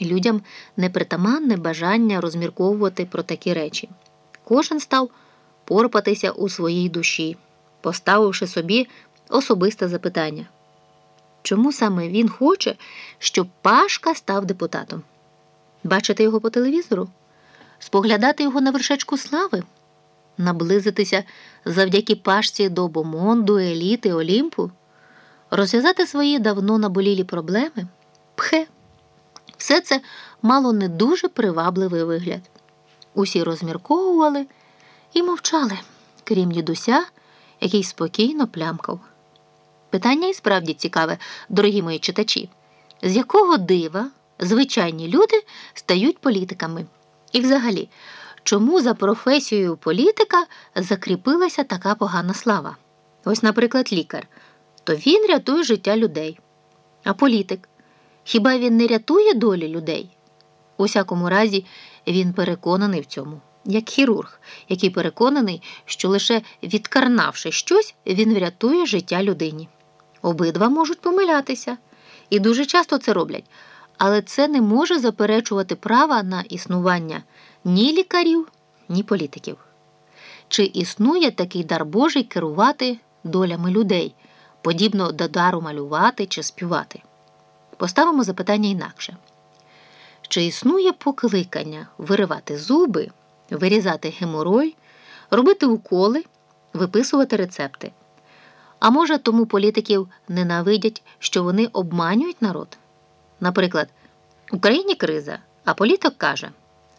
Людям непритаманне бажання розмірковувати про такі речі. Кожен став порпатися у своїй душі, поставивши собі особисте запитання. Чому саме він хоче, щоб Пашка став депутатом? Бачити його по телевізору? Споглядати його на вершечку слави? Наблизитися завдяки Пашці до бомонду, еліти, Олімпу? Розв'язати свої давно наболілі проблеми? Пхе. Все це мало не дуже привабливий вигляд. Усі розмірковували і мовчали, крім дідуся, який спокійно плямкав. Питання і справді цікаве, дорогі мої читачі, з якого дива звичайні люди стають політиками? І взагалі, чому за професією політика закріпилася така погана слава? Ось, наприклад, лікар, то він рятує життя людей. А політик хіба він не рятує долі людей? У всякому разі, він переконаний в цьому, як хірург, який переконаний, що лише відкарнавши щось, він врятує життя людині. Обидва можуть помилятися, і дуже часто це роблять, але це не може заперечувати права на існування ні лікарів, ні політиків. Чи існує такий дар Божий керувати долями людей, подібно до дару малювати чи співати? Поставимо запитання інакше. Чи існує покликання виривати зуби, вирізати геморой, робити уколи, виписувати рецепти? А може, тому політиків ненавидять, що вони обманюють народ? Наприклад, в Україні криза, а політик каже: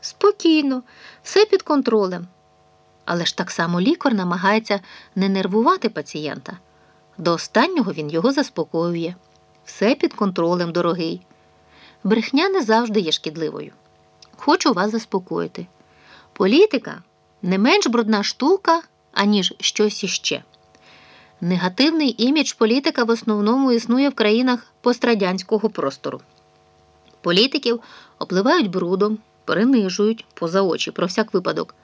спокійно, все під контролем. Але ж так само лікар намагається не нервувати пацієнта. До останнього він його заспокоює. Все під контролем, дорогий. Брехня не завжди є шкідливою. Хочу вас заспокоїти. Політика не менш брудна штука, аніж щось іще. Негативний імідж політика в основному існує в країнах пострадянського простору. Політиків обливають брудом, принижують поза очі про всяк випадок,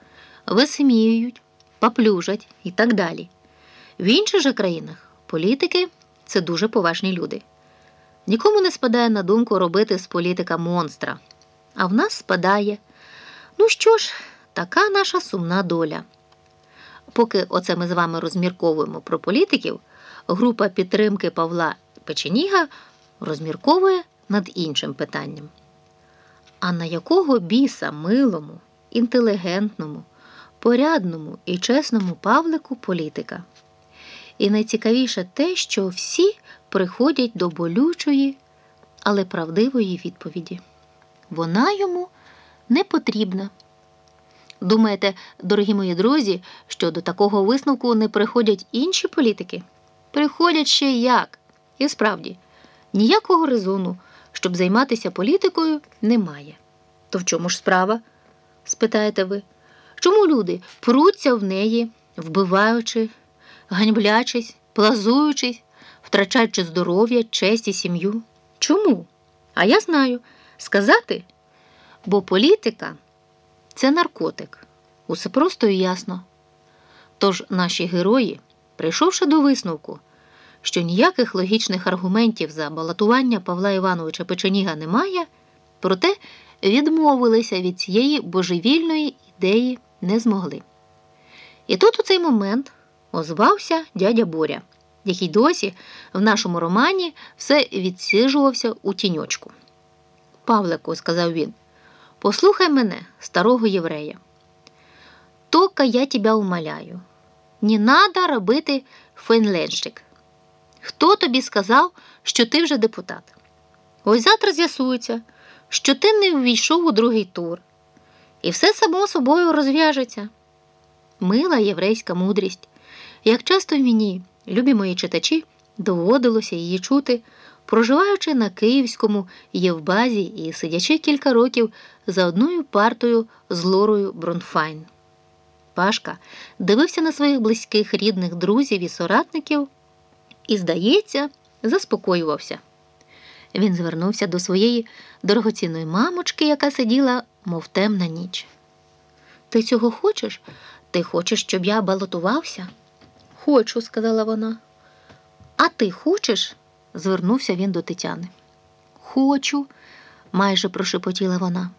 висміюють, поплюжать і так далі. В інших же країнах політики це дуже поважні люди. Нікому не спадає на думку робити з політика монстра. А в нас спадає. Ну що ж, така наша сумна доля. Поки оце ми з вами розмірковуємо про політиків, група підтримки Павла Печеніга розмірковує над іншим питанням. А на якого біса милому, інтелігентному, порядному і чесному Павлику політика? І найцікавіше те, що всі приходять до болючої, але правдивої відповіді. Вона йому не потрібна. Думаєте, дорогі мої друзі, що до такого висновку не приходять інші політики? Приходять ще як. І справді, ніякого резону, щоб займатися політикою, немає. То в чому ж справа? спитаєте ви. Чому люди пруться в неї, вбиваючи, ганьблячись, плазуючись, втрачаючи здоров'я, честь і сім'ю? Чому? А я знаю сказати, бо політика це наркотик. Усе просто і ясно. Тож наші герої, прийшовши до висновку, що ніяких логічних аргументів за балотування Павла Івановича Печеніга немає, проте відмовилися від цієї божевільної ідеї не змогли. І тут у цей момент озвався дядя Боря, який досі в нашому романі все відсижувався у тіньочку. Павлику, сказав він, послухай мене, старого єврея. Тока я тебя умоляю, не надо робити фейнленщик. Хто тобі сказав, що ти вже депутат? Ось завтра з'ясується, що ти не ввійшов у другий тур, і все само собою розв'яжеться. Мила єврейська мудрість. Як часто мені, любі мої читачі, доводилося її чути, проживаючи на Київському Євбазі і сидячи кілька років за одною партою з Лорою Бронфайн. Пашка дивився на своїх близьких рідних друзів і соратників і, здається, заспокоювався. Він звернувся до своєї дорогоцінної мамочки, яка сиділа, мов темна ніч. Ти цього хочеш? Ти хочеш, щоб я балотувався? Хочу, сказала вона. А ти хочеш? звернувся він до Тетяни. Хочу, майже прошепотіла вона.